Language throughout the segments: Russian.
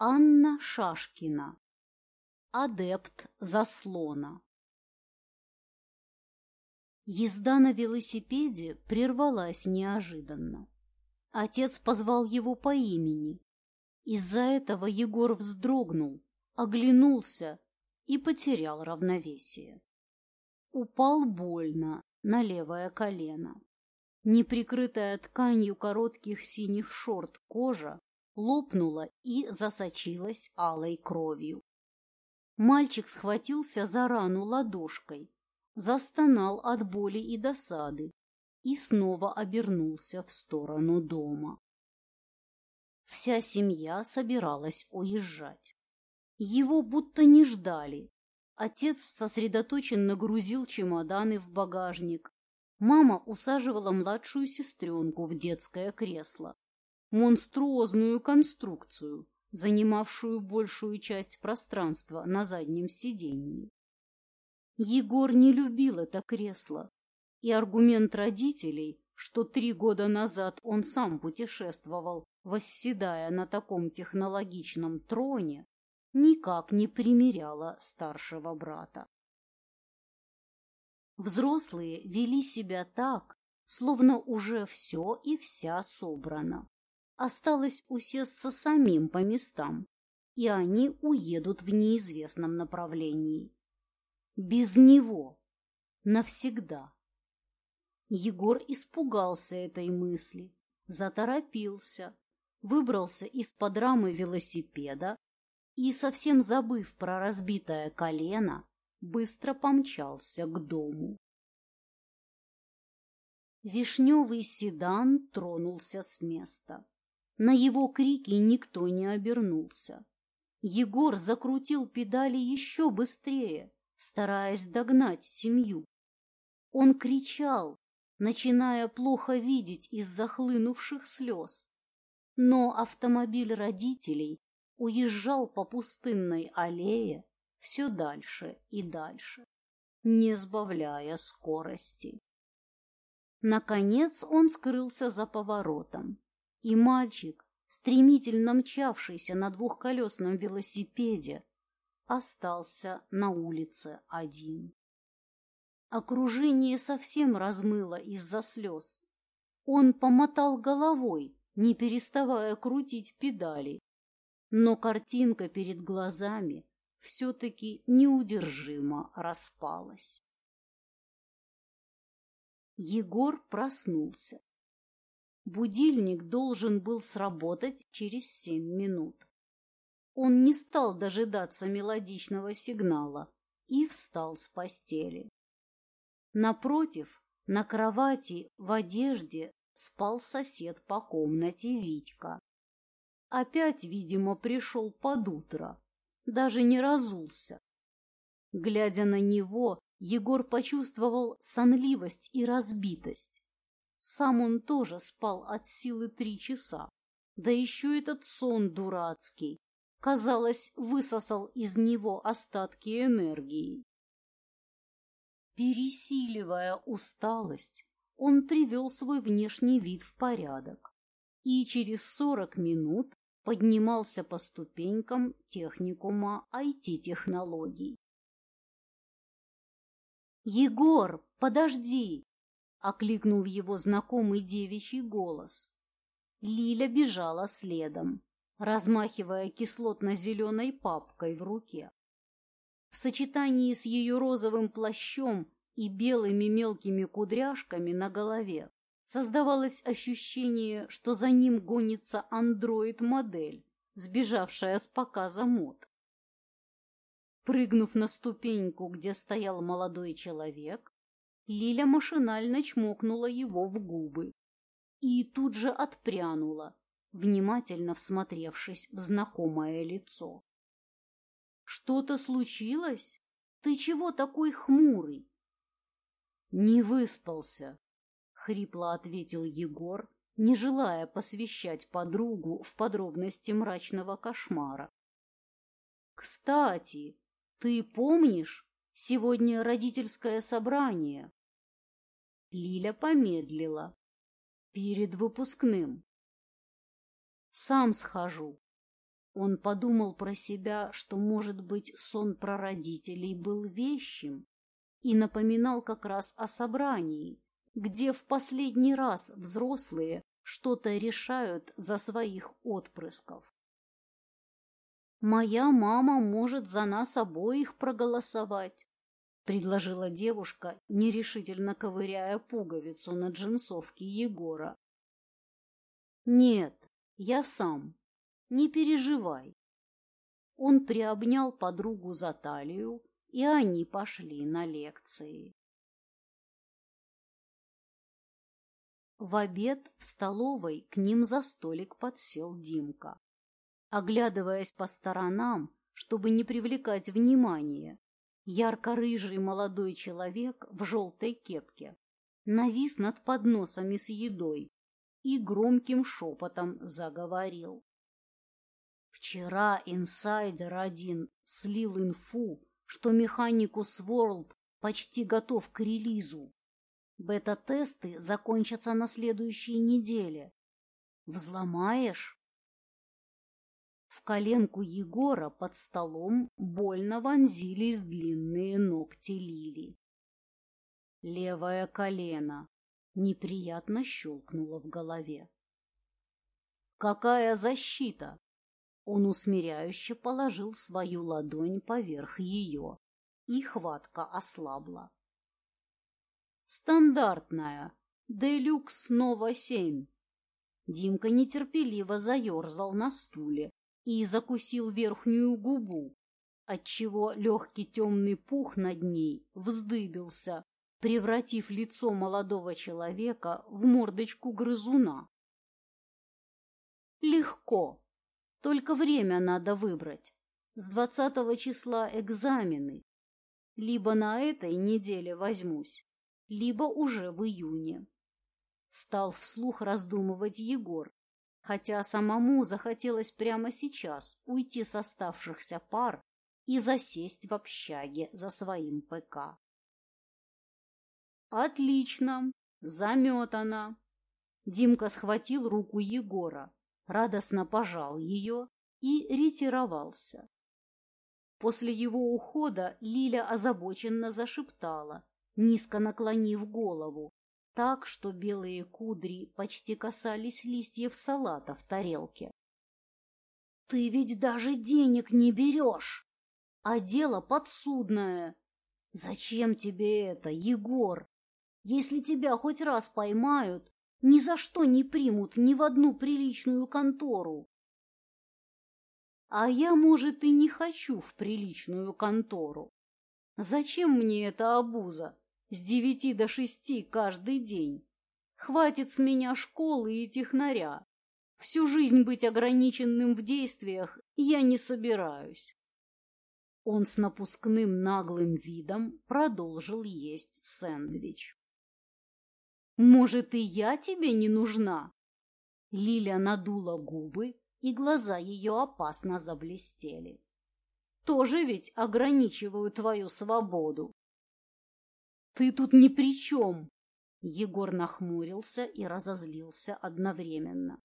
Анна Шашкина. Адепт заслона. Езда на велосипеде прервалась неожиданно. Отец позвал его по имени. Из-за этого Егор вздрогнул, оглянулся и потерял равновесие. Упал больно на левое колено. Неприкрытая тканью коротких синих шорт кожа лопнула и засочилась алой кровью. Мальчик схватился за рану ладошкой, застонал от боли и досады и снова обернулся в сторону дома. Вся семья собиралась уезжать. Его будто не ждали. Отец сосредоточенно грузил чемоданы в багажник. Мама усаживала младшую сестренку в детское кресло монструозную конструкцию, занимавшую большую часть пространства на заднем сидении. Егор не любил это кресло, и аргумент родителей, что три года назад он сам путешествовал, восседая на таком технологичном троне, никак не примеряла старшего брата. Взрослые вели себя так, словно уже все и вся собрано. Осталось усесться самим по местам, и они уедут в неизвестном направлении. Без него. Навсегда. Егор испугался этой мысли, заторопился, выбрался из-под рамы велосипеда и, совсем забыв про разбитое колено, быстро помчался к дому. Вишневый седан тронулся с места. На его крики никто не обернулся. Егор закрутил педали еще быстрее, стараясь догнать семью. Он кричал, начиная плохо видеть из захлынувших слез. Но автомобиль родителей уезжал по пустынной аллее все дальше и дальше, не сбавляя скорости. Наконец он скрылся за поворотом, и мальчик, стремительно мчавшийся на двухколесном велосипеде, остался на улице один. Окружение совсем размыло из-за слез. Он помотал головой, не переставая крутить педали, но картинка перед глазами все-таки неудержимо распалась. Егор проснулся. Будильник должен был сработать через семь минут. Он не стал дожидаться мелодичного сигнала и встал с постели. Напротив, на кровати в одежде спал сосед по комнате Витька. Опять, видимо, пришел под утро, даже не разулся. Глядя на него, Егор почувствовал сонливость и разбитость. Сам он тоже спал от силы три часа. Да еще этот сон дурацкий, казалось, высосал из него остатки энергии. Пересиливая усталость, он привел свой внешний вид в порядок и через сорок минут поднимался по ступенькам техникума IT-технологий. «Егор, подожди!» — окликнул его знакомый девичий голос. Лиля бежала следом, размахивая кислотно-зеленой папкой в руке. В сочетании с ее розовым плащом и белыми мелкими кудряшками на голове создавалось ощущение, что за ним гонится андроид-модель, сбежавшая с показа мод. Прыгнув на ступеньку, где стоял молодой человек, Лиля машинально чмокнула его в губы и тут же отпрянула, внимательно всмотревшись в знакомое лицо. «Что-то случилось? Ты чего такой хмурый?» «Не выспался», — хрипло ответил Егор, не желая посвящать подругу в подробности мрачного кошмара. «Кстати, ты помнишь, сегодня родительское собрание?» Лиля помедлила. Перед выпускным. Сам схожу. Он подумал про себя, что, может быть, сон про родителей был вещим и напоминал как раз о собрании, где в последний раз взрослые что-то решают за своих отпрысков. «Моя мама может за нас обоих проголосовать», — предложила девушка, нерешительно ковыряя пуговицу на джинсовке Егора. «Нет, я сам. Не переживай». Он приобнял подругу за талию, и они пошли на лекции. В обед в столовой к ним за столик подсел Димка. Оглядываясь по сторонам, чтобы не привлекать внимания, ярко-рыжий молодой человек в желтой кепке навис над подносами с едой и громким шепотом заговорил. Вчера инсайдер один слил инфу, что Механикус Ворлд почти готов к релизу. Бета-тесты закончатся на следующей неделе. Взломаешь? В коленку Егора под столом больно вонзились длинные ногти Лили. Левое колено неприятно щелкнуло в голове. «Какая защита?» Он усмиряюще положил свою ладонь поверх ее, и хватка ослабла. Стандартная. Делюкс Нова 7. Димка нетерпеливо заерзал на стуле и закусил верхнюю губу, отчего легкий темный пух над ней вздыбился, превратив лицо молодого человека в мордочку грызуна. Легко. Только время надо выбрать. С двадцатого числа экзамены. Либо на этой неделе возьмусь, либо уже в июне. Стал вслух раздумывать Егор, хотя самому захотелось прямо сейчас уйти с оставшихся пар и засесть в общаге за своим ПК. «Отлично! Заметано!» Димка схватил руку Егора, радостно пожал ее и ретировался. После его ухода Лиля озабоченно зашептала, низко наклонив голову, так, что белые кудри почти касались листьев салата в тарелке. «Ты ведь даже денег не берешь, а дело подсудное. Зачем тебе это, Егор? Если тебя хоть раз поймают, ни за что не примут ни в одну приличную контору. А я, может, и не хочу в приличную контору. Зачем мне эта обуза? С девяти до шести каждый день. Хватит с меня школы и технаря. Всю жизнь быть ограниченным в действиях я не собираюсь. Он с напускным наглым видом продолжил есть сэндвич. «Может, и я тебе не нужна?» Лиля надула губы, и глаза ее опасно заблестели. «Тоже ведь ограничиваю твою свободу. «Ты тут ни при чем!» Егор нахмурился и разозлился одновременно.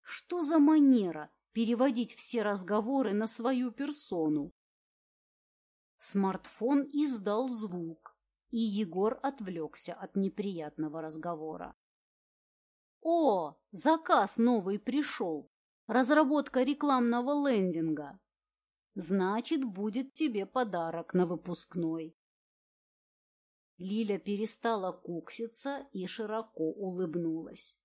«Что за манера переводить все разговоры на свою персону?» Смартфон издал звук, и Егор отвлекся от неприятного разговора. «О, заказ новый пришел! Разработка рекламного лендинга! Значит, будет тебе подарок на выпускной!» Лиля перестала кукситься и широко улыбнулась.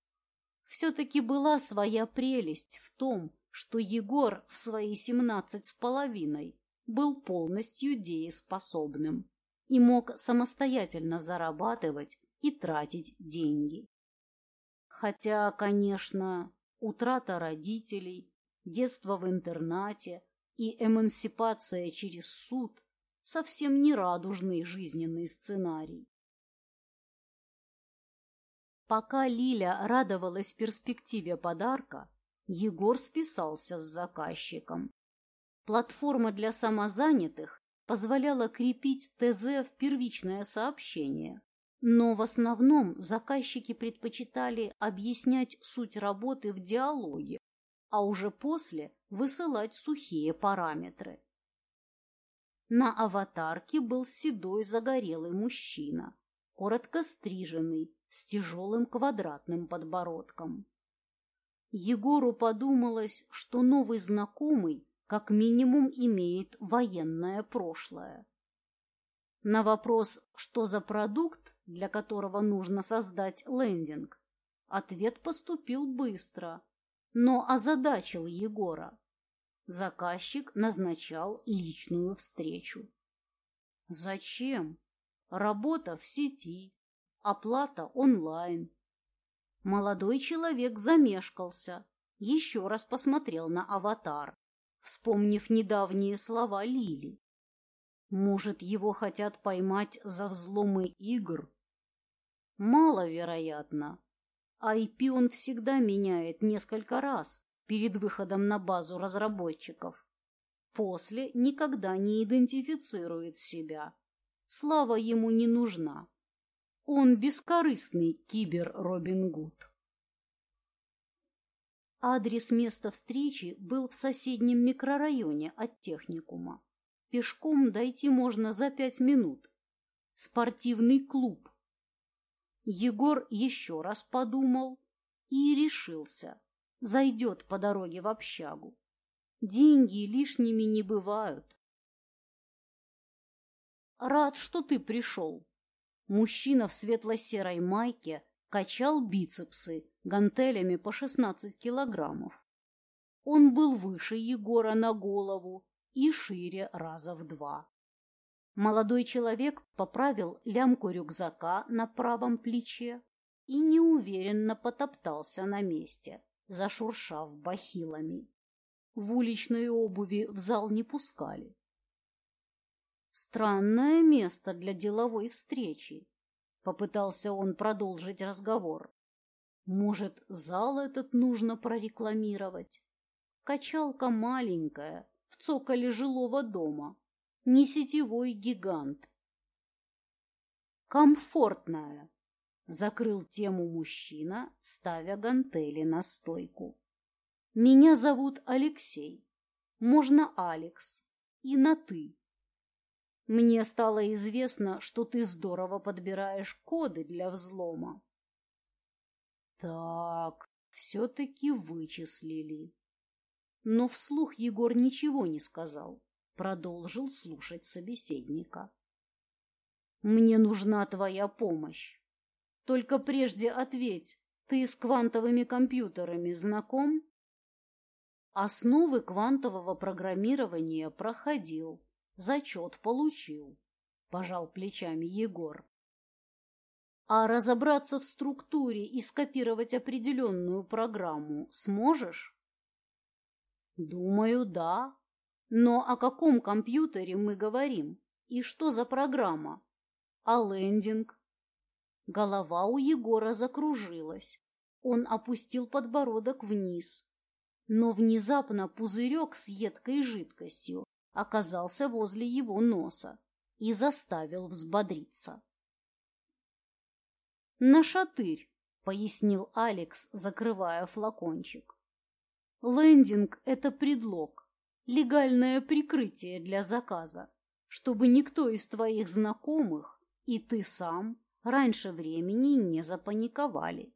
Все-таки была своя прелесть в том, что Егор в свои семнадцать с половиной был полностью дееспособным и мог самостоятельно зарабатывать и тратить деньги. Хотя, конечно, утрата родителей, детство в интернате и эмансипация через суд совсем не радужный жизненный сценарий. Пока Лиля радовалась перспективе подарка, Егор списался с заказчиком. Платформа для самозанятых позволяла крепить ТЗ в первичное сообщение, но в основном заказчики предпочитали объяснять суть работы в диалоге, а уже после высылать сухие параметры. На аватарке был седой загорелый мужчина, коротко стриженный, с тяжелым квадратным подбородком. Егору подумалось, что новый знакомый как минимум имеет военное прошлое. На вопрос, что за продукт, для которого нужно создать лендинг, ответ поступил быстро, но озадачил Егора. Заказчик назначал личную встречу. Зачем? Работа в сети, оплата онлайн. Молодой человек замешкался, еще раз посмотрел на аватар, вспомнив недавние слова Лили. Может, его хотят поймать за взломы игр? Маловероятно. IP он всегда меняет несколько раз перед выходом на базу разработчиков. После никогда не идентифицирует себя. Слава ему не нужна. Он бескорыстный кибер-Робин Гуд. Адрес места встречи был в соседнем микрорайоне от техникума. Пешком дойти можно за пять минут. Спортивный клуб. Егор еще раз подумал и решился зайдет по дороге в общагу. Деньги лишними не бывают. Рад, что ты пришел. Мужчина в светло-серой майке качал бицепсы гантелями по 16 килограммов. Он был выше Егора на голову и шире раза в два. Молодой человек поправил лямку рюкзака на правом плече и неуверенно потоптался на месте зашуршав бахилами. В уличной обуви в зал не пускали. Странное место для деловой встречи. Попытался он продолжить разговор. Может, зал этот нужно прорекламировать? Качалка маленькая, в цоколе жилого дома. Не сетевой гигант. Комфортная, Закрыл тему мужчина, ставя гантели на стойку. Меня зовут Алексей. Можно Алекс. И на «ты». Мне стало известно, что ты здорово подбираешь коды для взлома. Так, все-таки вычислили. Но вслух Егор ничего не сказал, продолжил слушать собеседника. Мне нужна твоя помощь. Только прежде ответь, ты с квантовыми компьютерами знаком? Основы квантового программирования проходил, зачет получил, пожал плечами Егор. А разобраться в структуре и скопировать определенную программу сможешь? Думаю, да. Но о каком компьютере мы говорим? И что за программа? А лендинг? Голова у Егора закружилась. Он опустил подбородок вниз. Но внезапно пузырек с едкой жидкостью оказался возле его носа и заставил взбодриться. «Нашатырь», — пояснил Алекс, закрывая флакончик. «Лендинг — это предлог, легальное прикрытие для заказа, чтобы никто из твоих знакомых и ты сам раньше времени не запаниковали.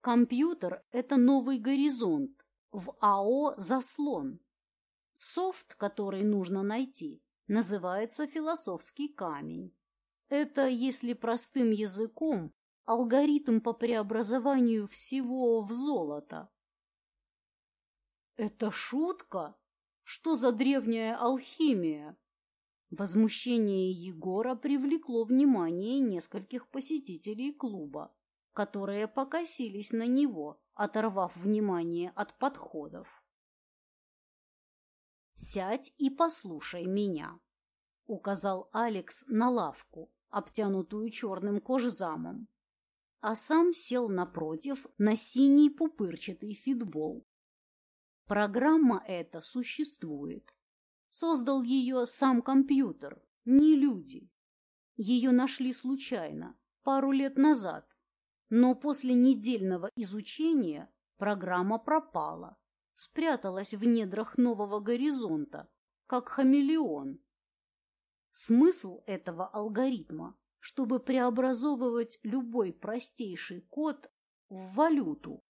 Компьютер – это новый горизонт, в АО «Заслон». Софт, который нужно найти, называется философский камень. Это, если простым языком, алгоритм по преобразованию всего в золото. Это шутка? Что за древняя алхимия? Возмущение Егора привлекло внимание нескольких посетителей клуба, которые покосились на него, оторвав внимание от подходов. «Сядь и послушай меня», — указал Алекс на лавку, обтянутую черным кожзамом, а сам сел напротив на синий пупырчатый фитбол. Программа эта существует Создал ее сам компьютер, не люди. Ее нашли случайно, пару лет назад. Но после недельного изучения программа пропала. спряталась в недрах нового горизонта, как хамелеон. Смысл этого алгоритма, чтобы преобразовывать любой простейший код в валюту.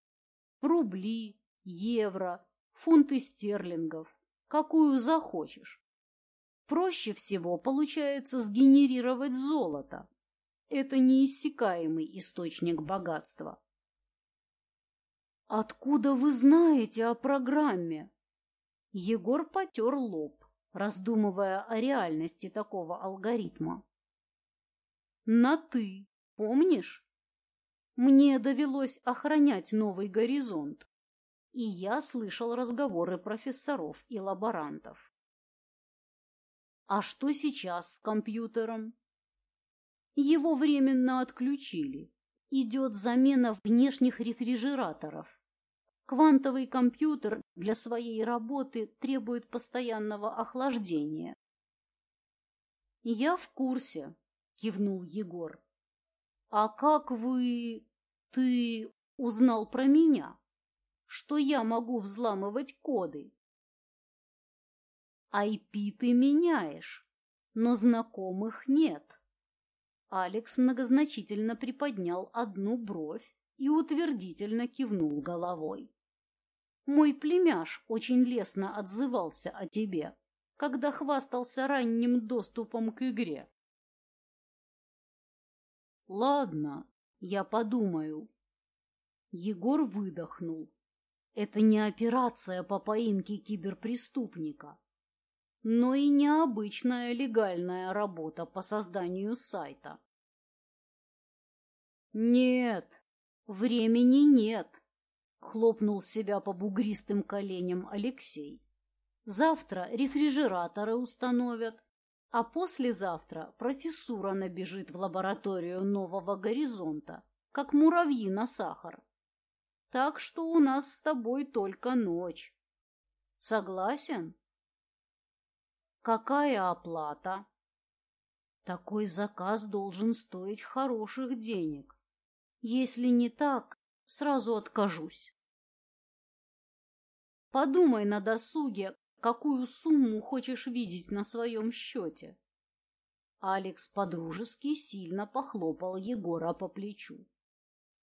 Рубли, евро, фунты стерлингов, какую захочешь. Проще всего получается сгенерировать золото. Это неиссякаемый источник богатства. «Откуда вы знаете о программе?» Егор потер лоб, раздумывая о реальности такого алгоритма. «На «ты», помнишь? Мне довелось охранять новый горизонт, и я слышал разговоры профессоров и лаборантов. А что сейчас с компьютером? Его временно отключили. Идет замена внешних рефрижераторов. Квантовый компьютер для своей работы требует постоянного охлаждения. «Я в курсе», — кивнул Егор. «А как вы... ты узнал про меня? Что я могу взламывать коды?» IP ты меняешь, но знакомых нет. Алекс многозначительно приподнял одну бровь и утвердительно кивнул головой. Мой племяш очень лестно отзывался о тебе, когда хвастался ранним доступом к игре. Ладно, я подумаю. Егор выдохнул. Это не операция по поимке киберпреступника но и необычная легальная работа по созданию сайта. «Нет, времени нет», — хлопнул себя по бугристым коленям Алексей. «Завтра рефрижераторы установят, а послезавтра профессура набежит в лабораторию нового горизонта, как муравьи на сахар. Так что у нас с тобой только ночь. Согласен?» Какая оплата? Такой заказ должен стоить хороших денег. Если не так, сразу откажусь. Подумай на досуге, какую сумму хочешь видеть на своем счете. Алекс подружески сильно похлопал Егора по плечу.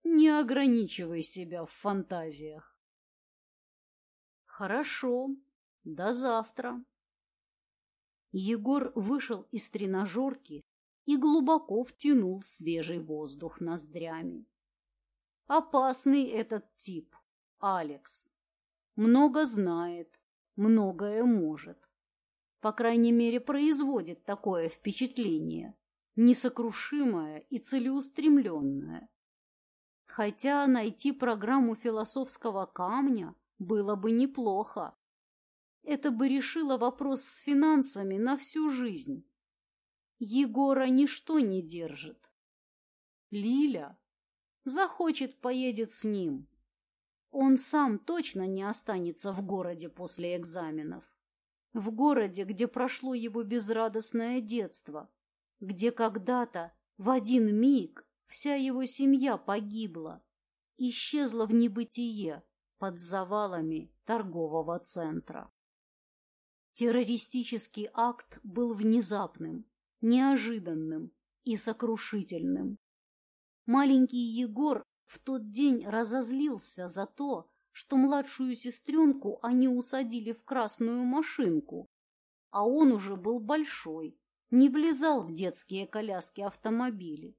Не ограничивай себя в фантазиях. Хорошо, до завтра. Егор вышел из тренажерки и глубоко втянул свежий воздух ноздрями. Опасный этот тип, Алекс. Много знает, многое может. По крайней мере, производит такое впечатление, несокрушимое и целеустремленное. Хотя найти программу философского камня было бы неплохо. Это бы решило вопрос с финансами на всю жизнь. Егора ничто не держит. Лиля захочет, поедет с ним. Он сам точно не останется в городе после экзаменов. В городе, где прошло его безрадостное детство, где когда-то в один миг вся его семья погибла, исчезла в небытие под завалами торгового центра. Террористический акт был внезапным, неожиданным и сокрушительным. Маленький Егор в тот день разозлился за то, что младшую сестренку они усадили в красную машинку, а он уже был большой, не влезал в детские коляски-автомобили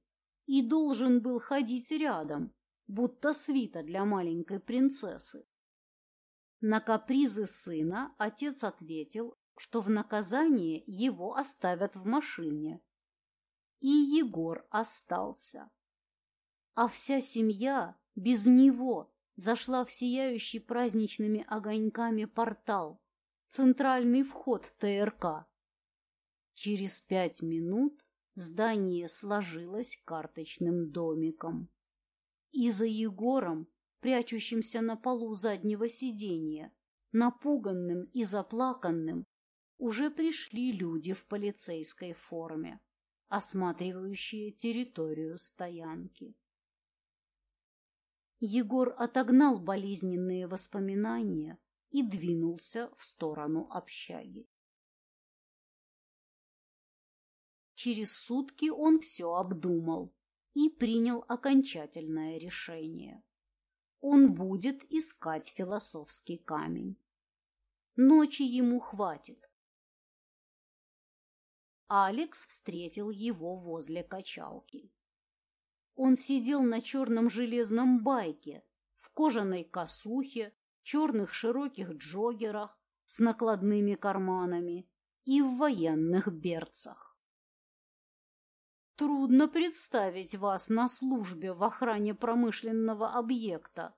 и должен был ходить рядом, будто свита для маленькой принцессы. На капризы сына отец ответил, что в наказание его оставят в машине. И Егор остался. А вся семья без него зашла в сияющий праздничными огоньками портал, центральный вход ТРК. Через пять минут здание сложилось карточным домиком. И за Егором прячущимся на полу заднего сиденья, напуганным и заплаканным, уже пришли люди в полицейской форме, осматривающие территорию стоянки. Егор отогнал болезненные воспоминания, и двинулся в сторону общаги. Через сутки он все обдумал и принял окончательное решение. Он будет искать философский камень. Ночи ему хватит. Алекс встретил его возле качалки. Он сидел на черном железном байке, в кожаной косухе, черных широких джогерах с накладными карманами и в военных берцах. Трудно представить вас на службе в охране промышленного объекта,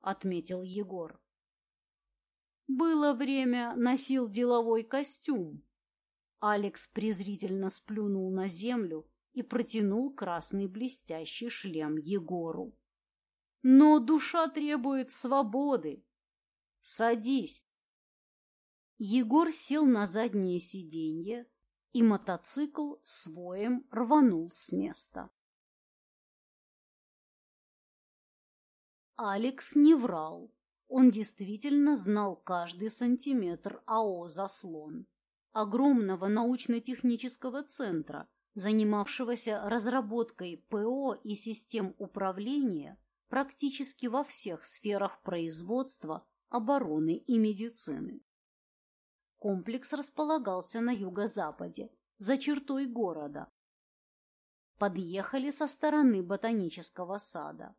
отметил Егор. Было время, носил деловой костюм. Алекс презрительно сплюнул на землю и протянул красный блестящий шлем Егору. Но душа требует свободы. Садись. Егор сел на заднее сиденье, и мотоцикл своим рванул с места. Алекс не врал. Он действительно знал каждый сантиметр АО «Заслон», огромного научно-технического центра, занимавшегося разработкой ПО и систем управления практически во всех сферах производства, обороны и медицины. Комплекс располагался на юго-западе, за чертой города. Подъехали со стороны ботанического сада.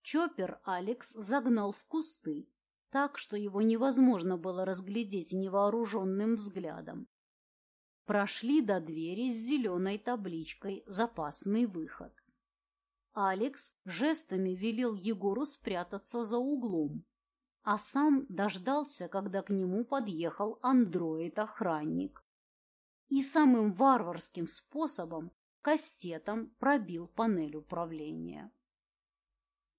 Чоппер Алекс загнал в кусты, так что его невозможно было разглядеть невооруженным взглядом. Прошли до двери с зеленой табличкой «Запасный выход». Алекс жестами велел Егору спрятаться за углом, а сам дождался, когда к нему подъехал андроид-охранник. И самым варварским способом кастетом пробил панель управления.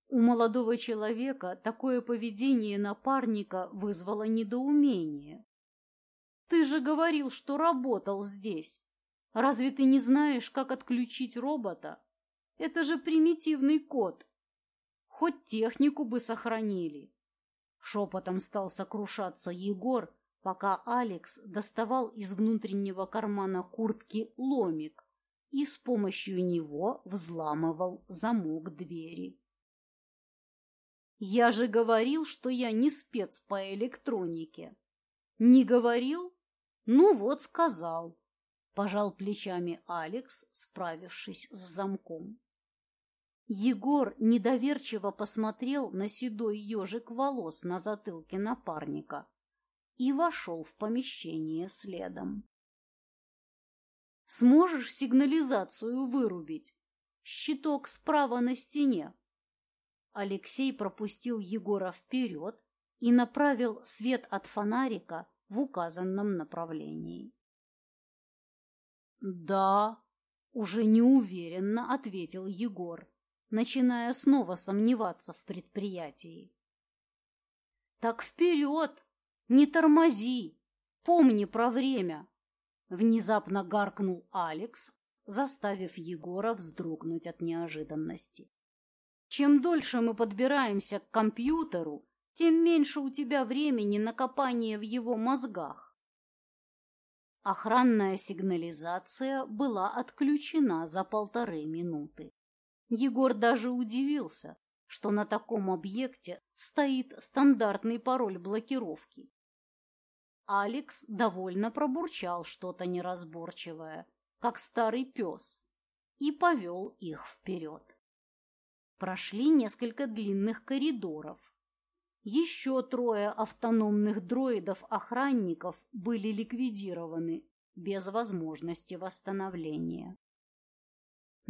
У молодого человека такое поведение напарника вызвало недоумение. «Ты же говорил, что работал здесь. Разве ты не знаешь, как отключить робота? Это же примитивный код. Хоть технику бы сохранили». Шепотом стал сокрушаться Егор, пока Алекс доставал из внутреннего кармана куртки ломик и с помощью него взламывал замок двери. «Я же говорил, что я не спец по электронике». «Не говорил? Ну вот, сказал», – пожал плечами Алекс, справившись с замком. Егор недоверчиво посмотрел на седой ежик волос на затылке напарника и вошел в помещение следом. «Сможешь сигнализацию вырубить? Щиток справа на стене». Алексей пропустил Егора вперед и направил свет от фонарика в указанном направлении. «Да», — уже неуверенно ответил Егор начиная снова сомневаться в предприятии. «Так вперед! Не тормози! Помни про время!» Внезапно гаркнул Алекс, заставив Егора вздрогнуть от неожиданности. «Чем дольше мы подбираемся к компьютеру, тем меньше у тебя времени на копание в его мозгах». Охранная сигнализация была отключена за полторы минуты. Егор даже удивился, что на таком объекте стоит стандартный пароль блокировки. Алекс довольно пробурчал что-то неразборчивое, как старый пес, и повел их вперед. Прошли несколько длинных коридоров. Еще трое автономных дроидов-охранников были ликвидированы без возможности восстановления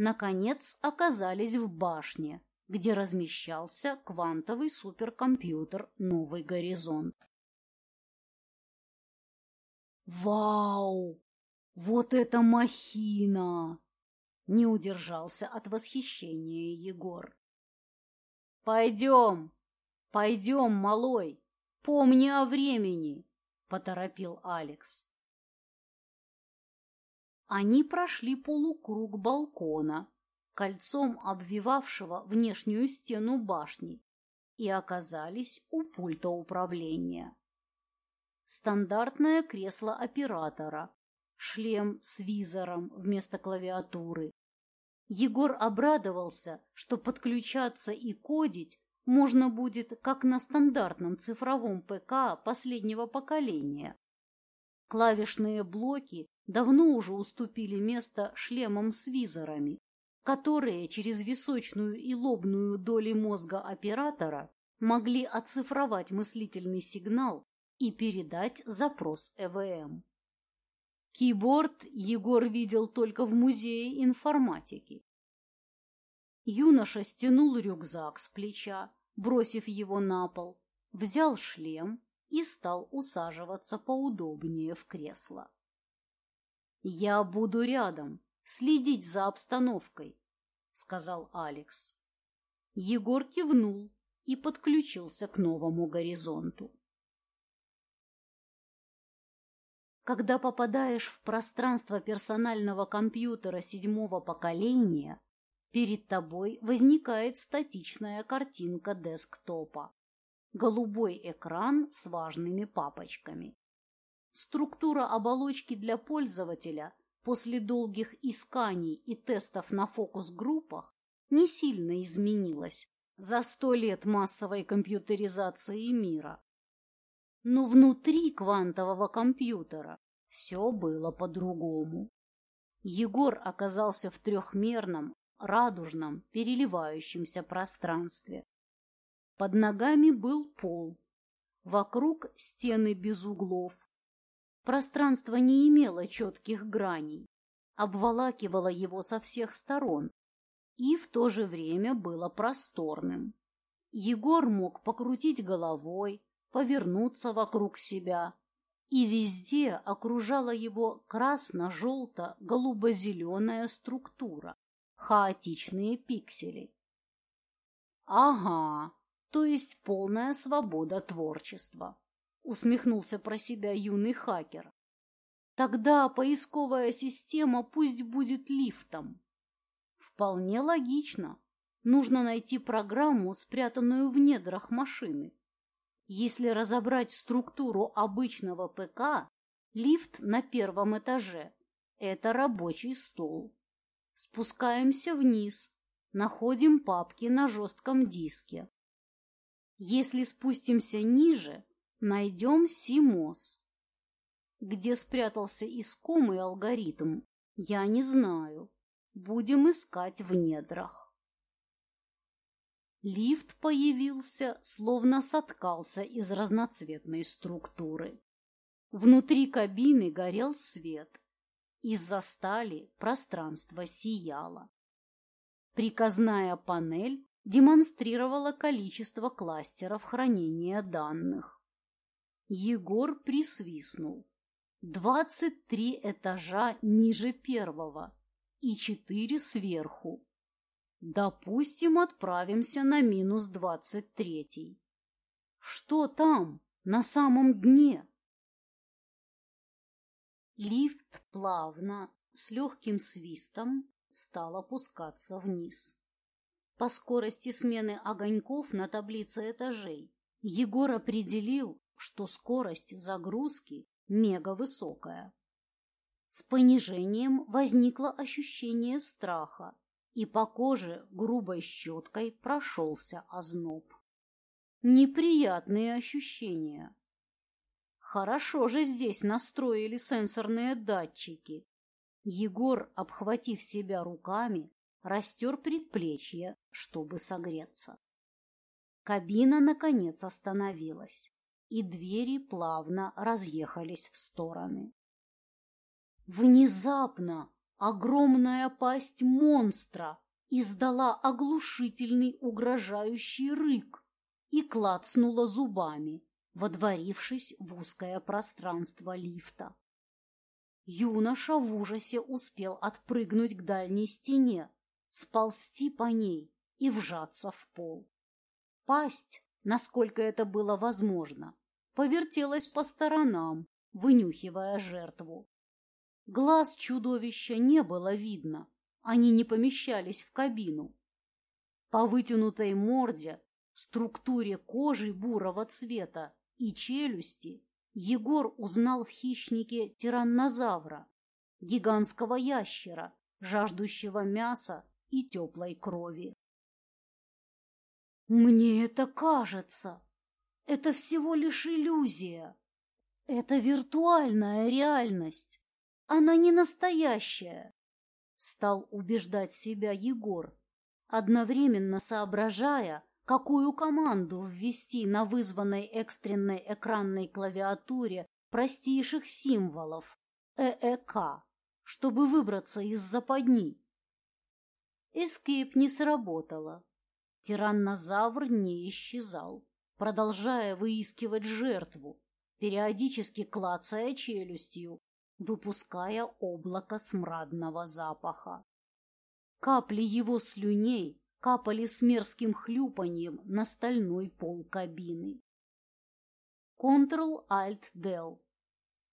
наконец оказались в башне, где размещался квантовый суперкомпьютер «Новый горизонт». «Вау! Вот это махина!» Не удержался от восхищения Егор. «Пойдем, пойдем, малой, помни о времени!» — поторопил Алекс. Они прошли полукруг балкона, кольцом обвивавшего внешнюю стену башни, и оказались у пульта управления, стандартное кресло оператора, шлем с визором вместо клавиатуры. Егор обрадовался, что подключаться и кодить можно будет как на стандартном цифровом ПК последнего поколения. Клавишные блоки давно уже уступили место шлемам с визорами, которые через височную и лобную доли мозга оператора могли оцифровать мыслительный сигнал и передать запрос ЭВМ. Кейборд Егор видел только в музее информатики. Юноша стянул рюкзак с плеча, бросив его на пол, взял шлем и стал усаживаться поудобнее в кресло. «Я буду рядом, следить за обстановкой», — сказал Алекс. Егор кивнул и подключился к новому горизонту. Когда попадаешь в пространство персонального компьютера седьмого поколения, перед тобой возникает статичная картинка десктопа. Голубой экран с важными папочками. Структура оболочки для пользователя после долгих исканий и тестов на фокус-группах не сильно изменилась за сто лет массовой компьютеризации мира. Но внутри квантового компьютера все было по-другому. Егор оказался в трехмерном, радужном, переливающемся пространстве. Под ногами был пол. Вокруг стены без углов. Пространство не имело четких граней, обволакивало его со всех сторон и в то же время было просторным. Егор мог покрутить головой, повернуться вокруг себя, и везде окружала его красно-желто-голубо-зеленая структура, хаотичные пиксели. Ага, то есть полная свобода творчества, усмехнулся про себя юный хакер. Тогда поисковая система пусть будет лифтом. Вполне логично. Нужно найти программу, спрятанную в недрах машины. Если разобрать структуру обычного ПК, лифт на первом этаже – это рабочий стол. Спускаемся вниз, находим папки на жестком диске. Если спустимся ниже, найдем СИМОС. Где спрятался искомый алгоритм, я не знаю. Будем искать в недрах. Лифт появился, словно соткался из разноцветной структуры. Внутри кабины горел свет. Из-за стали пространство сияло. Приказная панель демонстрировала количество кластеров хранения данных. Егор присвистнул. Двадцать три этажа ниже первого и четыре сверху. Допустим, отправимся на минус двадцать третий. Что там, на самом дне? Лифт плавно, с легким свистом, стал опускаться вниз. По скорости смены огоньков на таблице этажей Егор определил, что скорость загрузки мегавысокая. С понижением возникло ощущение страха и по коже грубой щеткой прошелся озноб. Неприятные ощущения. Хорошо же здесь настроили сенсорные датчики. Егор, обхватив себя руками, растер предплечье, чтобы согреться. Кабина, наконец, остановилась, и двери плавно разъехались в стороны. Внезапно Огромная пасть монстра издала оглушительный угрожающий рык и клацнула зубами, водворившись в узкое пространство лифта. Юноша в ужасе успел отпрыгнуть к дальней стене, сползти по ней и вжаться в пол. Пасть, насколько это было возможно, повертелась по сторонам, вынюхивая жертву. Глаз чудовища не было видно, они не помещались в кабину. По вытянутой морде, структуре кожи бурого цвета и челюсти Егор узнал в хищнике тираннозавра, гигантского ящера, жаждущего мяса и теплой крови. Мне это кажется. Это всего лишь иллюзия. Это виртуальная реальность. Она не настоящая, стал убеждать себя Егор, одновременно соображая, какую команду ввести на вызванной экстренной экранной клавиатуре простейших символов ЭЭК, чтобы выбраться из западни. Эскейп не сработало. Тираннозавр не исчезал, продолжая выискивать жертву, периодически клацая челюстью, выпуская облако смрадного запаха. Капли его слюней капали с мерзким хлюпаньем на стальной пол кабины. Ctrl-Alt-Del.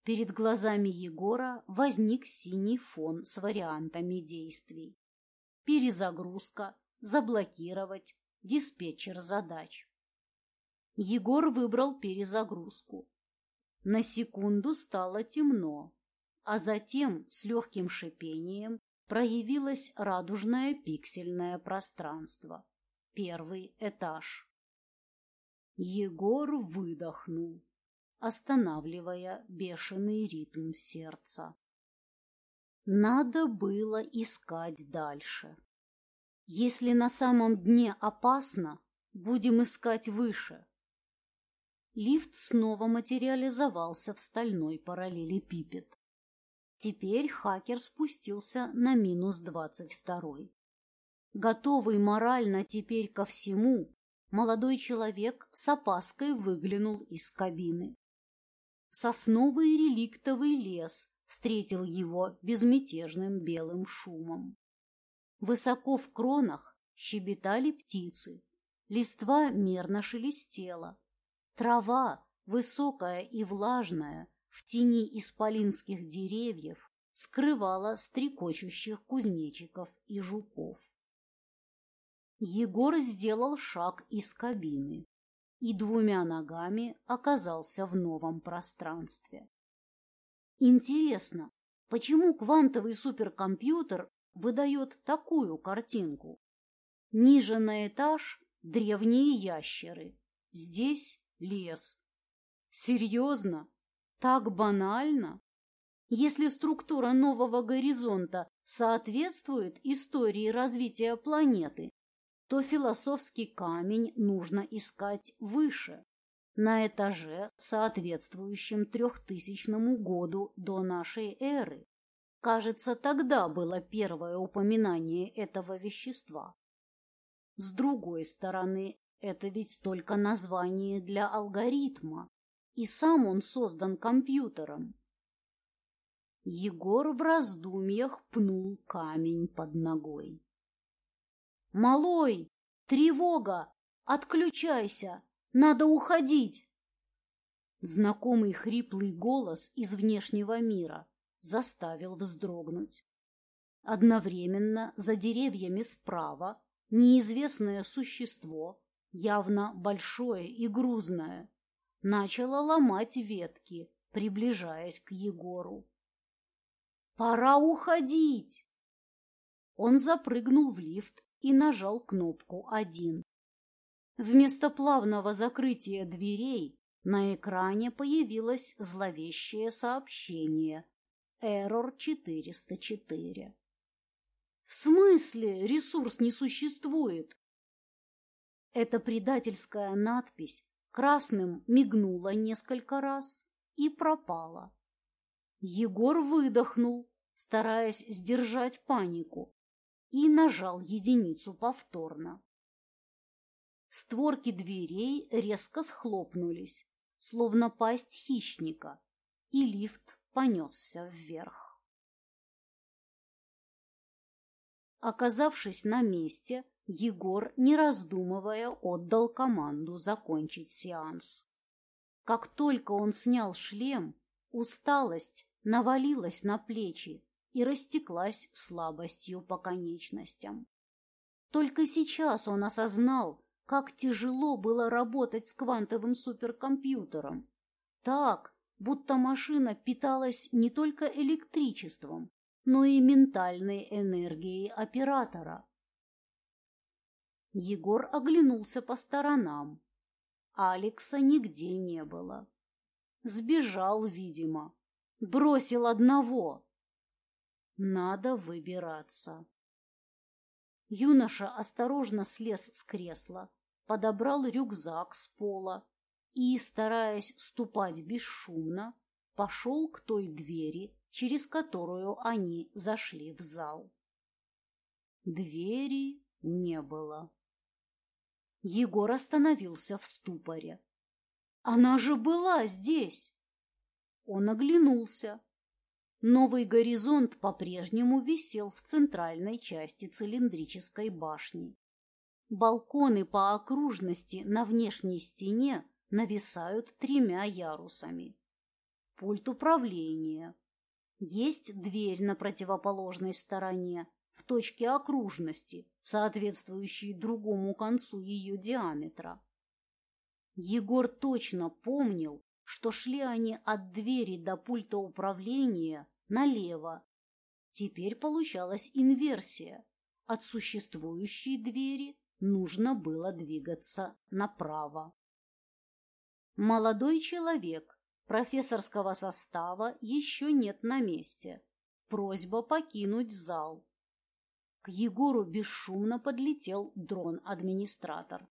Перед глазами Егора возник синий фон с вариантами действий. Перезагрузка, заблокировать, диспетчер задач. Егор выбрал перезагрузку. На секунду стало темно, а затем с легким шипением проявилось радужное пиксельное пространство. Первый этаж. Егор выдохнул, останавливая бешеный ритм сердца. Надо было искать дальше. Если на самом дне опасно, будем искать выше. Лифт снова материализовался в стальной параллелепипед. Теперь хакер спустился на минус двадцать второй. Готовый морально теперь ко всему, молодой человек с опаской выглянул из кабины. Сосновый реликтовый лес встретил его безмятежным белым шумом. Высоко в кронах щебетали птицы, листва мерно шелестела, трава, высокая и влажная, в тени исполинских деревьев скрывала стрекочущих кузнечиков и жуков. Егор сделал шаг из кабины и двумя ногами оказался в новом пространстве. Интересно, почему квантовый суперкомпьютер выдает такую картинку? Ниже на этаж древние ящеры, здесь лес. Серьезно? Так банально? Если структура нового горизонта соответствует истории развития планеты, то философский камень нужно искать выше, на этаже, соответствующем трехтысячному году до нашей эры. Кажется, тогда было первое упоминание этого вещества. С другой стороны, это ведь только название для алгоритма, и сам он создан компьютером. Егор в раздумьях пнул камень под ногой. «Малой! Тревога! Отключайся! Надо уходить!» Знакомый хриплый голос из внешнего мира заставил вздрогнуть. Одновременно за деревьями справа неизвестное существо, явно большое и грузное, начало ломать ветки, приближаясь к Егору. «Пора уходить!» Он запрыгнул в лифт и нажал кнопку «один». Вместо плавного закрытия дверей на экране появилось зловещее сообщение «Эррор 404». «В смысле ресурс не существует?» Эта предательская надпись красным мигнула несколько раз и пропала. Егор выдохнул, стараясь сдержать панику, и нажал единицу повторно. Створки дверей резко схлопнулись, словно пасть хищника, и лифт понесся вверх. Оказавшись на месте, Егор, не раздумывая, отдал команду закончить сеанс. Как только он снял шлем, усталость навалилась на плечи и растеклась слабостью по конечностям. Только сейчас он осознал, как тяжело было работать с квантовым суперкомпьютером. Так, будто машина питалась не только электричеством, но и ментальной энергией оператора. Егор оглянулся по сторонам. Алекса нигде не было. Сбежал, видимо. Бросил одного. Надо выбираться. Юноша осторожно слез с кресла, подобрал рюкзак с пола и, стараясь ступать бесшумно, пошел к той двери, через которую они зашли в зал. Двери не было. Егор остановился в ступоре. Она же была здесь! Он оглянулся. Новый горизонт по-прежнему висел в центральной части цилиндрической башни. Балконы по окружности на внешней стене нависают тремя ярусами. Пульт управления. Есть дверь на противоположной стороне, в точке окружности, соответствующей другому концу ее диаметра. Егор точно помнил, что шли они от двери до пульта управления налево. Теперь получалась инверсия. От существующей двери нужно было двигаться направо. Молодой человек профессорского состава еще нет на месте. Просьба покинуть зал. К Егору бесшумно подлетел дрон-администратор.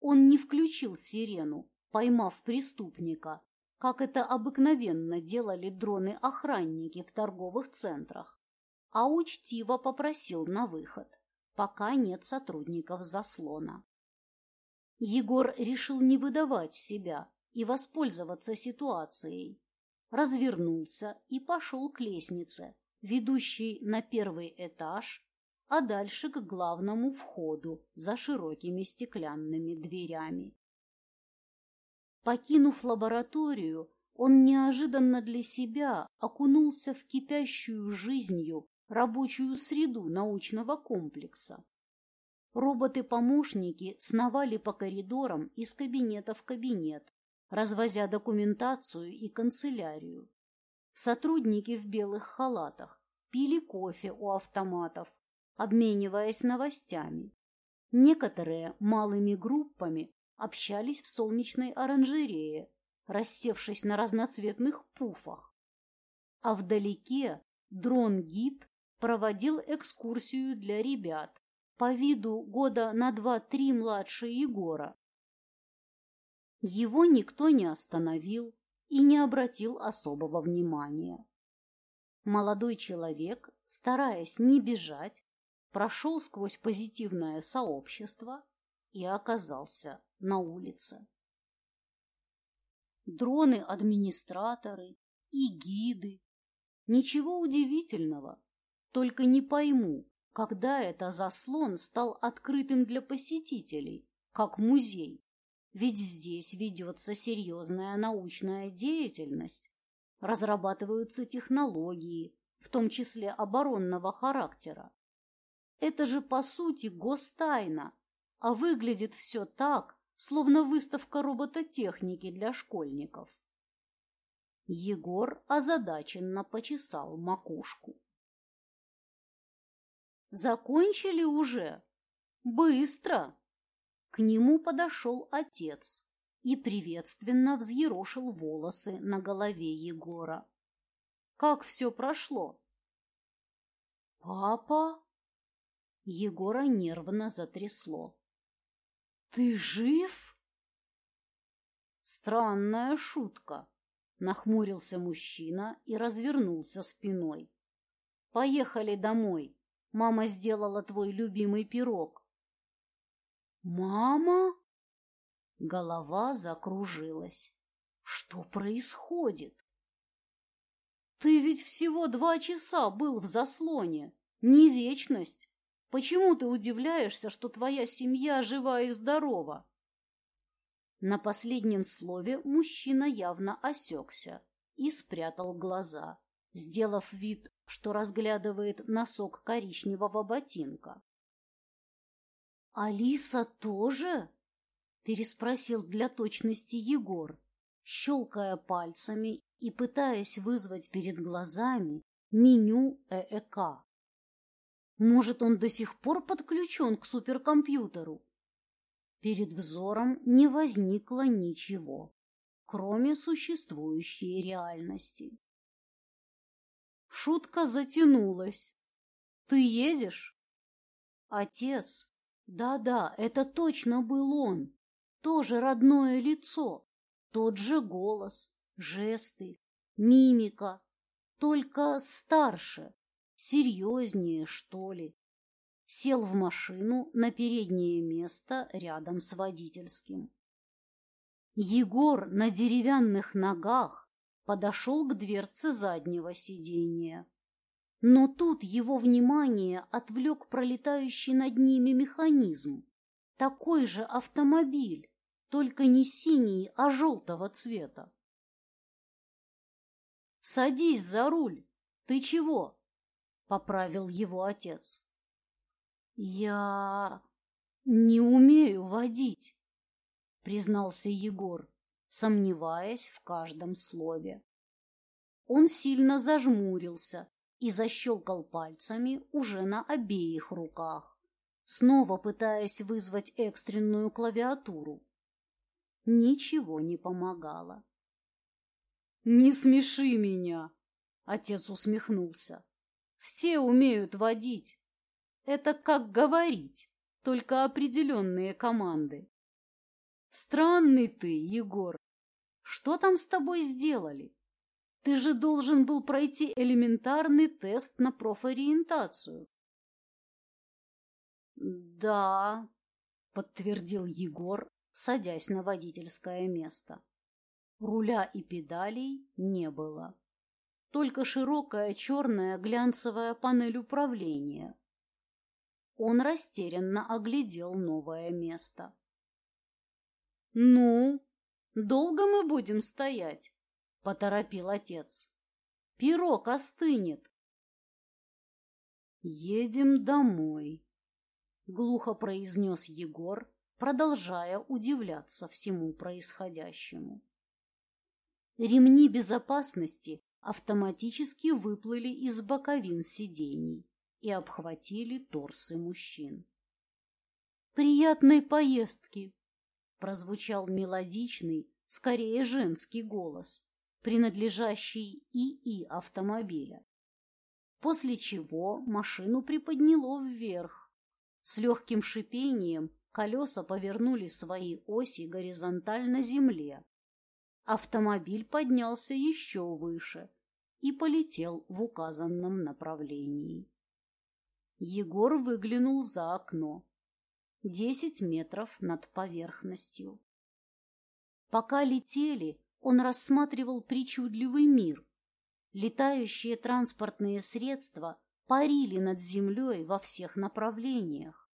Он не включил сирену, поймав преступника, как это обыкновенно делали дроны-охранники в торговых центрах, а учтиво попросил на выход, пока нет сотрудников заслона. Егор решил не выдавать себя и воспользоваться ситуацией. Развернулся и пошел к лестнице, ведущей на первый этаж а дальше к главному входу за широкими стеклянными дверями. Покинув лабораторию, он неожиданно для себя окунулся в кипящую жизнью рабочую среду научного комплекса. Роботы-помощники сновали по коридорам из кабинета в кабинет, развозя документацию и канцелярию. Сотрудники в белых халатах пили кофе у автоматов, обмениваясь новостями. Некоторые малыми группами общались в солнечной оранжерее, рассевшись на разноцветных пуфах. А вдалеке дрон-гид проводил экскурсию для ребят, по виду года на два-три младше Егора. Его никто не остановил и не обратил особого внимания. Молодой человек, стараясь не бежать, прошел сквозь позитивное сообщество и оказался на улице. Дроны-администраторы и гиды. Ничего удивительного, только не пойму, когда это заслон стал открытым для посетителей, как музей. Ведь здесь ведется серьезная научная деятельность, разрабатываются технологии, в том числе оборонного характера. Это же, по сути, гостайна, а выглядит все так, словно выставка робототехники для школьников. Егор озадаченно почесал макушку. «Закончили уже? Быстро!» К нему подошел отец и приветственно взъерошил волосы на голове Егора. «Как все прошло?» «Папа?» Егора нервно затрясло. «Ты жив?» «Странная шутка», — нахмурился мужчина и развернулся спиной. «Поехали домой. Мама сделала твой любимый пирог». «Мама?» Голова закружилась. «Что происходит?» «Ты ведь всего два часа был в заслоне. Не вечность. Почему ты удивляешься, что твоя семья жива и здорова? На последнем слове мужчина явно осекся и спрятал глаза, сделав вид, что разглядывает носок коричневого ботинка. «Алиса тоже?» – переспросил для точности Егор щелкая пальцами и пытаясь вызвать перед глазами меню ЭЭК. Может, он до сих пор подключен к суперкомпьютеру? Перед взором не возникло ничего, кроме существующей реальности. Шутка затянулась. «Ты едешь?» «Отец, да-да, это точно был он, тоже родное лицо, тот же голос, жесты, мимика, только старше, серьезнее, что ли. Сел в машину на переднее место рядом с водительским. Егор на деревянных ногах подошел к дверце заднего сиденья. Но тут его внимание отвлек пролетающий над ними механизм. Такой же автомобиль, только не синий, а желтого цвета. «Садись за руль! Ты чего?» — поправил его отец. «Я не умею водить», — признался Егор, сомневаясь в каждом слове. Он сильно зажмурился и защелкал пальцами уже на обеих руках, снова пытаясь вызвать экстренную клавиатуру. Ничего не помогало. «Не смеши меня!» — отец усмехнулся. «Все умеют водить. Это как говорить, только определенные команды. Странный ты, Егор. Что там с тобой сделали? Ты же должен был пройти элементарный тест на профориентацию. Да, подтвердил Егор, садясь на водительское место. Руля и педалей не было. Только широкая черная глянцевая панель управления. Он растерянно оглядел новое место. «Ну, долго мы будем стоять?» — поторопил отец. «Пирог остынет». «Едем домой», — глухо произнес Егор, продолжая удивляться всему происходящему. Ремни безопасности автоматически выплыли из боковин сидений и обхватили торсы мужчин. «Приятной поездки!» — прозвучал мелодичный, скорее женский голос, принадлежащий ИИ автомобиля. После чего машину приподняло вверх. С легким шипением колеса повернули свои оси горизонтально земле, Автомобиль поднялся еще выше и полетел в указанном направлении. Егор выглянул за окно. Десять метров над поверхностью. Пока летели, он рассматривал причудливый мир. Летающие транспортные средства парили над землей во всех направлениях.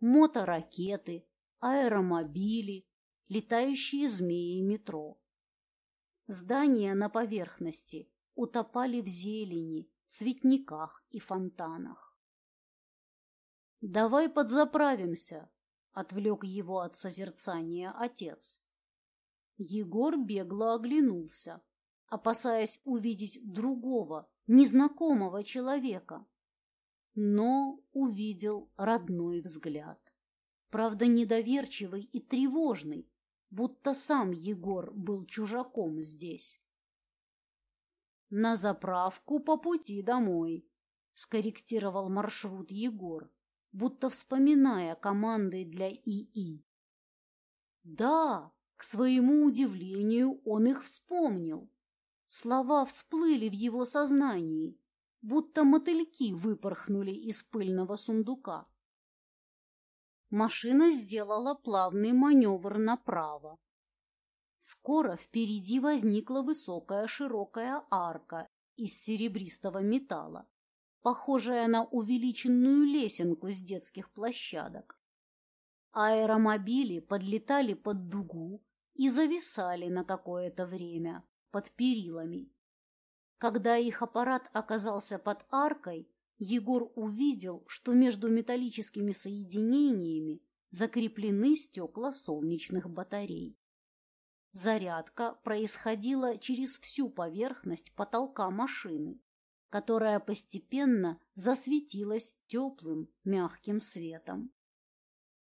Моторакеты, аэромобили, летающие змеи метро. Здания на поверхности утопали в зелени, цветниках и фонтанах. «Давай подзаправимся», — отвлек его от созерцания отец. Егор бегло оглянулся, опасаясь увидеть другого, незнакомого человека. Но увидел родной взгляд. Правда, недоверчивый и тревожный, будто сам Егор был чужаком здесь. «На заправку по пути домой», — скорректировал маршрут Егор, будто вспоминая команды для ИИ. «Да!» К своему удивлению он их вспомнил. Слова всплыли в его сознании, будто мотыльки выпорхнули из пыльного сундука. Машина сделала плавный маневр направо. Скоро впереди возникла высокая широкая арка из серебристого металла, похожая на увеличенную лесенку с детских площадок. Аэромобили подлетали под дугу и зависали на какое-то время под перилами. Когда их аппарат оказался под аркой, Егор увидел, что между металлическими соединениями закреплены стекла солнечных батарей. Зарядка происходила через всю поверхность потолка машины, которая постепенно засветилась теплым, мягким светом.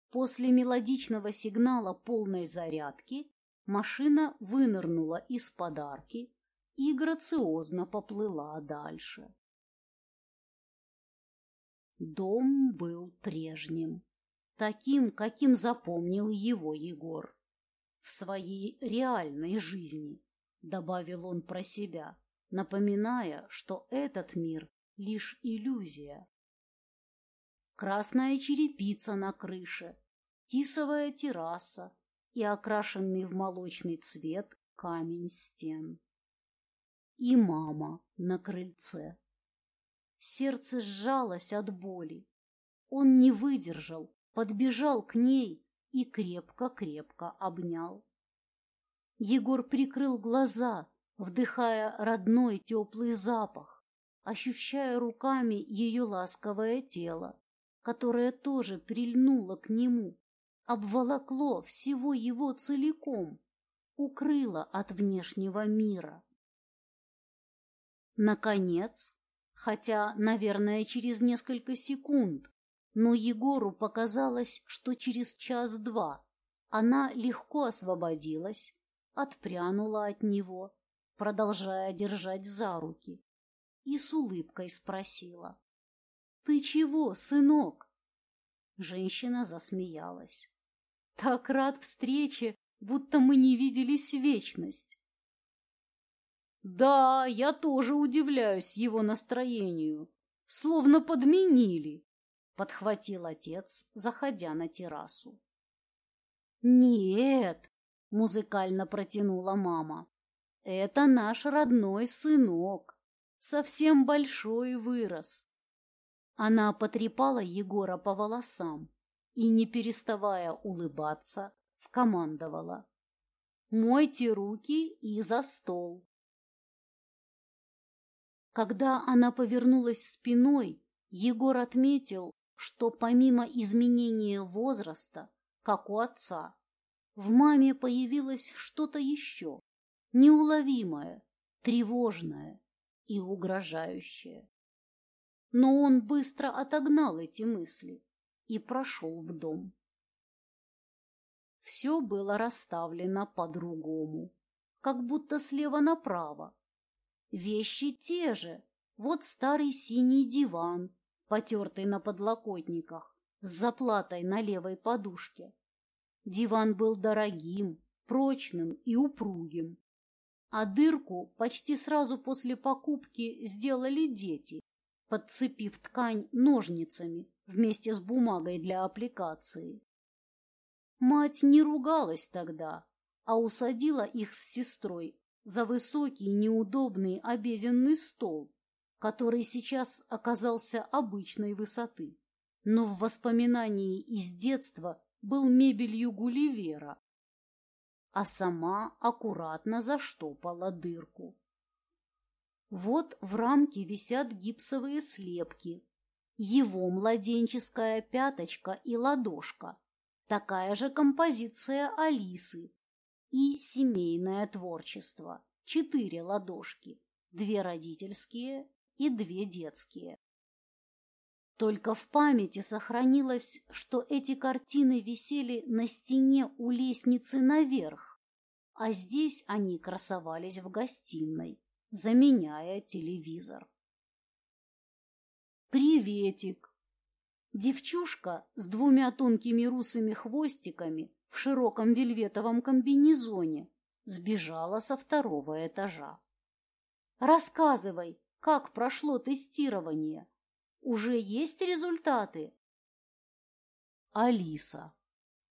После мелодичного сигнала полной зарядки машина вынырнула из подарки и грациозно поплыла дальше. Дом был прежним, таким, каким запомнил его Егор. В своей реальной жизни, добавил он про себя, напоминая, что этот мир — лишь иллюзия. Красная черепица на крыше, тисовая терраса и окрашенный в молочный цвет камень стен. И мама на крыльце. Сердце сжалось от боли. Он не выдержал, подбежал к ней и крепко-крепко обнял. Егор прикрыл глаза, вдыхая родной теплый запах, ощущая руками ее ласковое тело, которое тоже прильнуло к нему, обволокло всего его целиком, укрыло от внешнего мира. Наконец, хотя, наверное, через несколько секунд, но Егору показалось, что через час-два она легко освободилась, отпрянула от него, продолжая держать за руки, и с улыбкой спросила. — Ты чего, сынок? Женщина засмеялась. — Так рад встрече, будто мы не виделись вечность. Да, я тоже удивляюсь его настроению. Словно подменили, — подхватил отец, заходя на террасу. Нет, — музыкально протянула мама, — это наш родной сынок, совсем большой вырос. Она потрепала Егора по волосам и, не переставая улыбаться, скомандовала. «Мойте руки и за стол». Когда она повернулась спиной, Егор отметил, что помимо изменения возраста, как у отца, в маме появилось что-то еще, неуловимое, тревожное и угрожающее. Но он быстро отогнал эти мысли и прошел в дом. Все было расставлено по-другому, как будто слева направо, Вещи те же. Вот старый синий диван, потертый на подлокотниках, с заплатой на левой подушке. Диван был дорогим, прочным и упругим. А дырку почти сразу после покупки сделали дети, подцепив ткань ножницами вместе с бумагой для аппликации. Мать не ругалась тогда, а усадила их с сестрой за высокий неудобный обеденный стол, который сейчас оказался обычной высоты, но в воспоминании из детства был мебелью Гулливера, а сама аккуратно заштопала дырку. Вот в рамке висят гипсовые слепки, его младенческая пяточка и ладошка, такая же композиция Алисы, и семейное творчество. Четыре ладошки, две родительские и две детские. Только в памяти сохранилось, что эти картины висели на стене у лестницы наверх, а здесь они красовались в гостиной, заменяя телевизор. «Приветик!» Девчушка с двумя тонкими русыми хвостиками в широком вельветовом комбинезоне сбежала со второго этажа. «Рассказывай, как прошло тестирование? Уже есть результаты?» Алиса.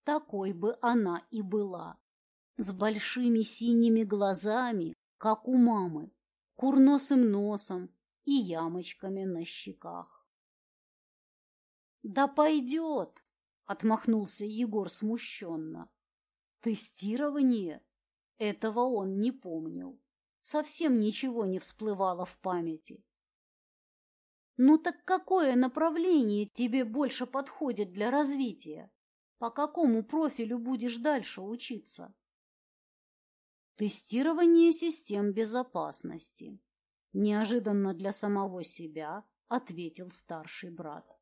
Такой бы она и была. С большими синими глазами, как у мамы, курносым носом и ямочками на щеках. «Да пойдет!» Отмахнулся Егор смущенно. Тестирование? Этого он не помнил. Совсем ничего не всплывало в памяти. Ну так какое направление тебе больше подходит для развития? По какому профилю будешь дальше учиться? Тестирование систем безопасности. Неожиданно для самого себя ответил старший брат.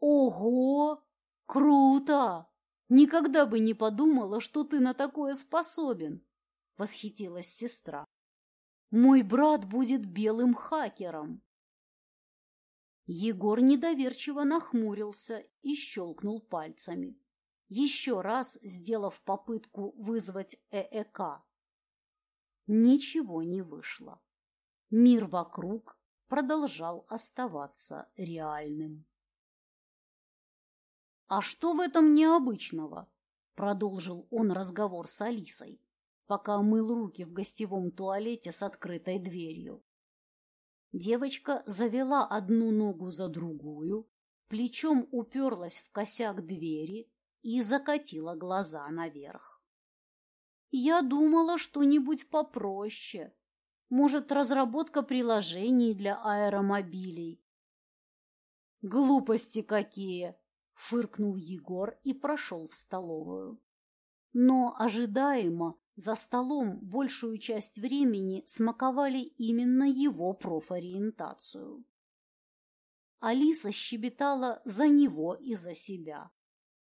Ого! Круто! Никогда бы не подумала, что ты на такое способен, восхитилась сестра. Мой брат будет белым хакером. Егор недоверчиво нахмурился и щелкнул пальцами, еще раз сделав попытку вызвать ЭЭК. Ничего не вышло. Мир вокруг продолжал оставаться реальным. «А что в этом необычного?» — продолжил он разговор с Алисой, пока мыл руки в гостевом туалете с открытой дверью. Девочка завела одну ногу за другую, плечом уперлась в косяк двери и закатила глаза наверх. «Я думала что-нибудь попроще. Может, разработка приложений для аэромобилей?» «Глупости какие!» — фыркнул Егор и прошел в столовую. Но ожидаемо за столом большую часть времени смаковали именно его профориентацию. Алиса щебетала за него и за себя,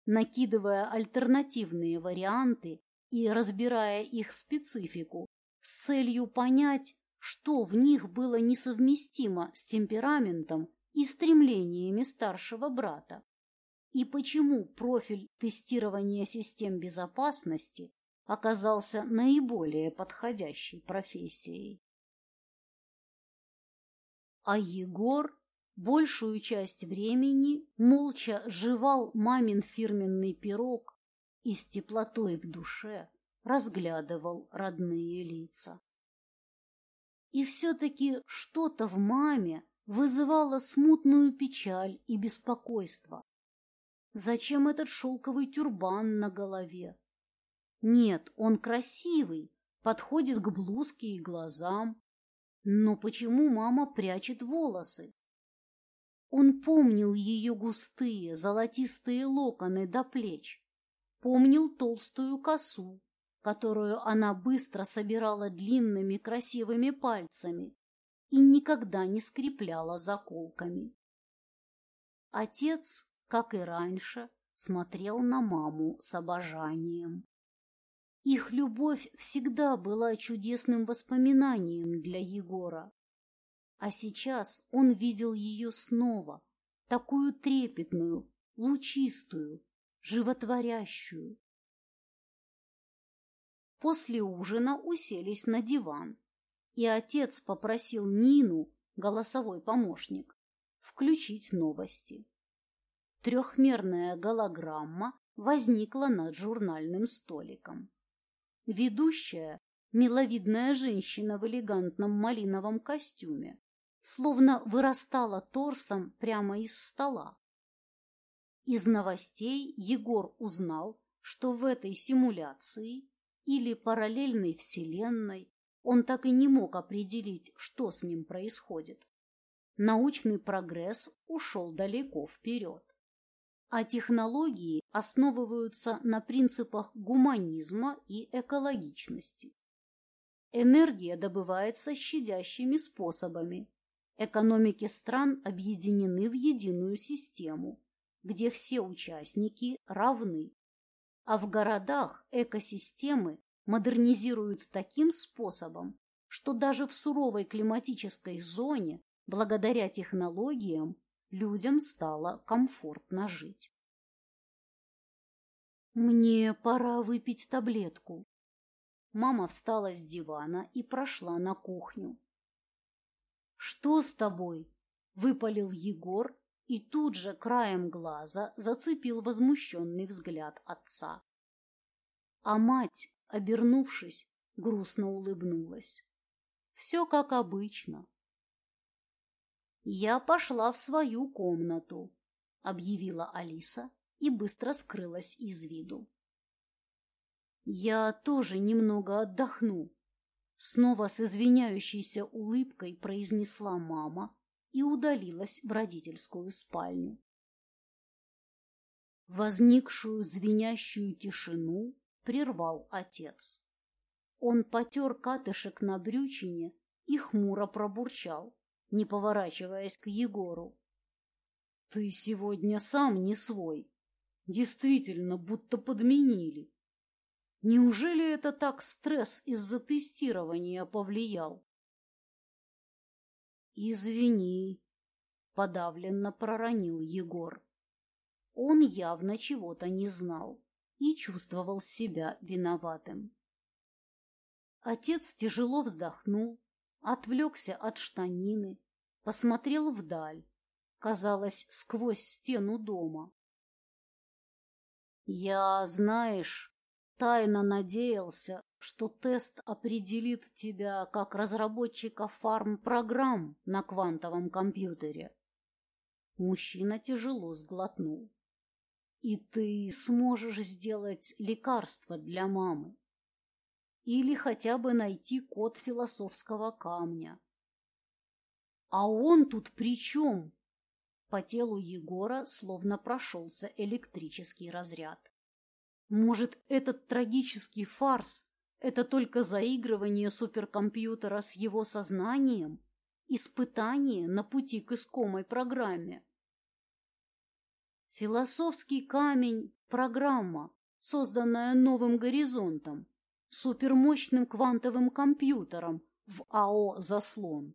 накидывая альтернативные варианты и разбирая их специфику с целью понять, что в них было несовместимо с темпераментом и стремлениями старшего брата, и почему профиль тестирования систем безопасности оказался наиболее подходящей профессией. А Егор большую часть времени молча жевал мамин фирменный пирог и с теплотой в душе разглядывал родные лица. И все-таки что-то в маме вызывало смутную печаль и беспокойство. Зачем этот шелковый тюрбан на голове? Нет, он красивый, подходит к блузке и глазам. Но почему мама прячет волосы? Он помнил ее густые золотистые локоны до плеч, помнил толстую косу, которую она быстро собирала длинными красивыми пальцами и никогда не скрепляла заколками. Отец, как и раньше, смотрел на маму с обожанием. Их любовь всегда была чудесным воспоминанием для Егора. А сейчас он видел ее снова, такую трепетную, лучистую, животворящую. После ужина уселись на диван, и отец попросил Нину, голосовой помощник, включить новости. Трехмерная голограмма возникла над журнальным столиком. Ведущая, миловидная женщина в элегантном малиновом костюме, словно вырастала торсом прямо из стола. Из новостей Егор узнал, что в этой симуляции или параллельной вселенной он так и не мог определить, что с ним происходит. Научный прогресс ушел далеко вперед а технологии основываются на принципах гуманизма и экологичности. Энергия добывается щадящими способами. Экономики стран объединены в единую систему, где все участники равны. А в городах экосистемы модернизируют таким способом, что даже в суровой климатической зоне, благодаря технологиям, людям стало комфортно жить. «Мне пора выпить таблетку». Мама встала с дивана и прошла на кухню. «Что с тобой?» — выпалил Егор и тут же краем глаза зацепил возмущенный взгляд отца. А мать, обернувшись, грустно улыбнулась. Все как обычно. «Я пошла в свою комнату», — объявила Алиса и быстро скрылась из виду. «Я тоже немного отдохну», — снова с извиняющейся улыбкой произнесла мама и удалилась в родительскую спальню. Возникшую звенящую тишину прервал отец. Он потер катышек на брючине и хмуро пробурчал, не поворачиваясь к Егору. — Ты сегодня сам не свой. Действительно, будто подменили. Неужели это так стресс из-за тестирования повлиял? «Извини», — подавленно проронил Егор. Он явно чего-то не знал и чувствовал себя виноватым. Отец тяжело вздохнул, отвлекся от штанины, посмотрел вдаль, казалось, сквозь стену дома. «Я, знаешь, тайно надеялся, что тест определит тебя как разработчика фарм-программ на квантовом компьютере». Мужчина тяжело сглотнул. «И ты сможешь сделать лекарство для мамы или хотя бы найти код философского камня. А он тут при чем? По телу Егора словно прошелся электрический разряд. Может, этот трагический фарс — это только заигрывание суперкомпьютера с его сознанием? Испытание на пути к искомой программе? Философский камень — программа, созданная новым горизонтом, супермощным квантовым компьютером в АО «Заслон».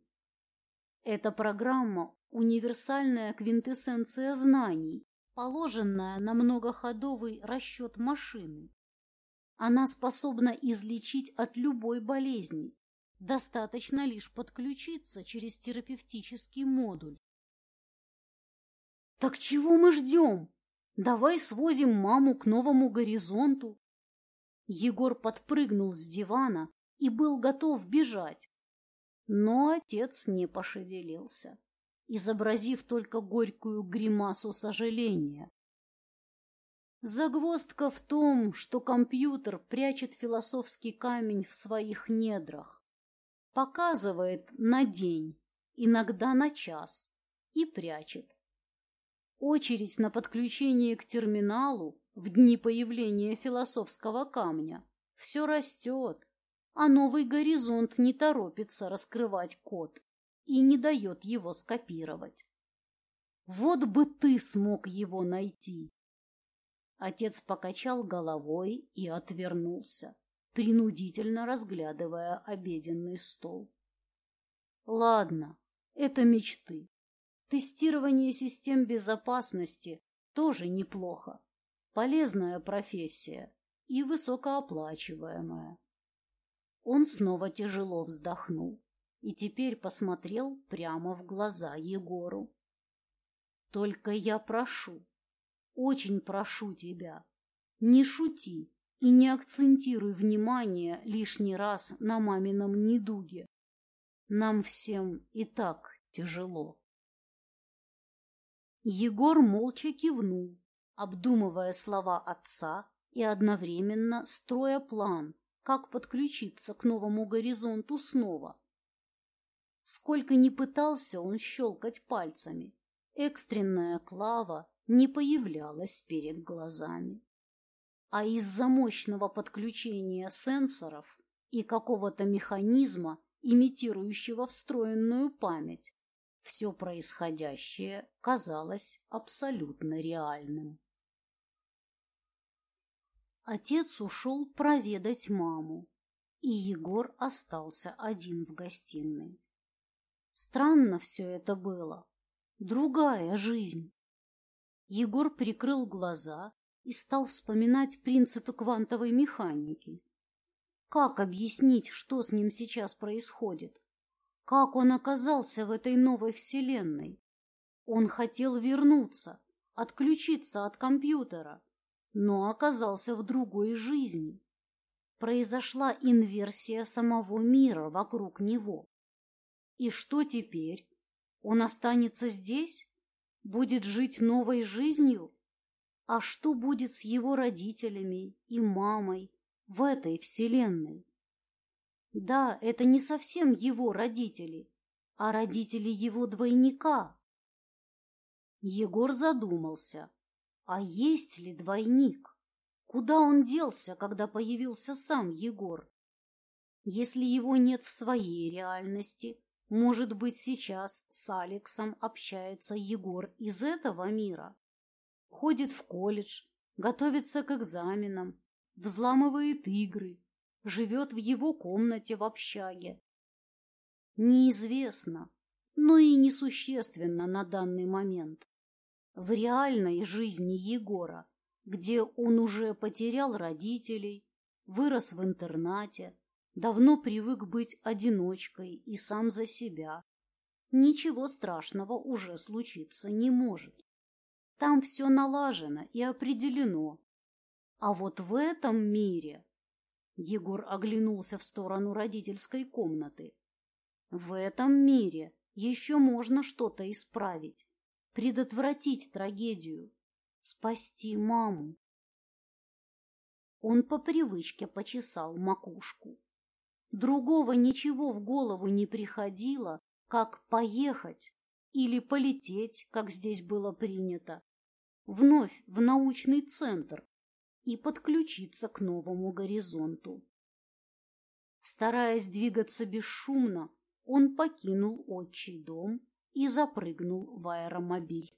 Эта программа – универсальная квинтэссенция знаний, положенная на многоходовый расчет машины. Она способна излечить от любой болезни. Достаточно лишь подключиться через терапевтический модуль. Так чего мы ждем? Давай свозим маму к новому горизонту, Егор подпрыгнул с дивана и был готов бежать. Но отец не пошевелился, изобразив только горькую гримасу сожаления. Загвоздка в том, что компьютер прячет философский камень в своих недрах, показывает на день, иногда на час, и прячет. Очередь на подключение к терминалу в дни появления философского камня все растет, а новый горизонт не торопится раскрывать код и не дает его скопировать. Вот бы ты смог его найти! Отец покачал головой и отвернулся, принудительно разглядывая обеденный стол. Ладно, это мечты. Тестирование систем безопасности тоже неплохо. Полезная профессия и высокооплачиваемая. Он снова тяжело вздохнул и теперь посмотрел прямо в глаза Егору. Только я прошу, очень прошу тебя, не шути и не акцентируй внимание лишний раз на мамином недуге. Нам всем и так тяжело. Егор молча кивнул, обдумывая слова отца и одновременно строя план, как подключиться к новому горизонту снова. Сколько ни пытался он щелкать пальцами, экстренная клава не появлялась перед глазами. А из-за мощного подключения сенсоров и какого-то механизма, имитирующего встроенную память, все происходящее казалось абсолютно реальным. Отец ушел проведать маму, и Егор остался один в гостиной. Странно все это было. Другая жизнь. Егор прикрыл глаза и стал вспоминать принципы квантовой механики. Как объяснить, что с ним сейчас происходит? Как он оказался в этой новой вселенной? Он хотел вернуться, отключиться от компьютера, но оказался в другой жизни. Произошла инверсия самого мира вокруг него. И что теперь? Он останется здесь? Будет жить новой жизнью? А что будет с его родителями и мамой в этой вселенной? Да, это не совсем его родители, а родители его двойника. Егор задумался, а есть ли двойник? Куда он делся, когда появился сам Егор? Если его нет в своей реальности, может быть, сейчас с Алексом общается Егор из этого мира? Ходит в колледж, готовится к экзаменам, взламывает игры, живет в его комнате в общаге. Неизвестно, но и несущественно на данный момент. В реальной жизни Егора, где он уже потерял родителей, вырос в интернате, давно привык быть одиночкой и сам за себя, ничего страшного уже случиться не может. Там все налажено и определено. А вот в этом мире... Егор оглянулся в сторону родительской комнаты. В этом мире еще можно что-то исправить, предотвратить трагедию, спасти маму. Он по привычке почесал макушку. Другого ничего в голову не приходило, как поехать или полететь, как здесь было принято, вновь в научный центр и подключиться к новому горизонту. Стараясь двигаться бесшумно, он покинул отчий дом и запрыгнул в аэромобиль.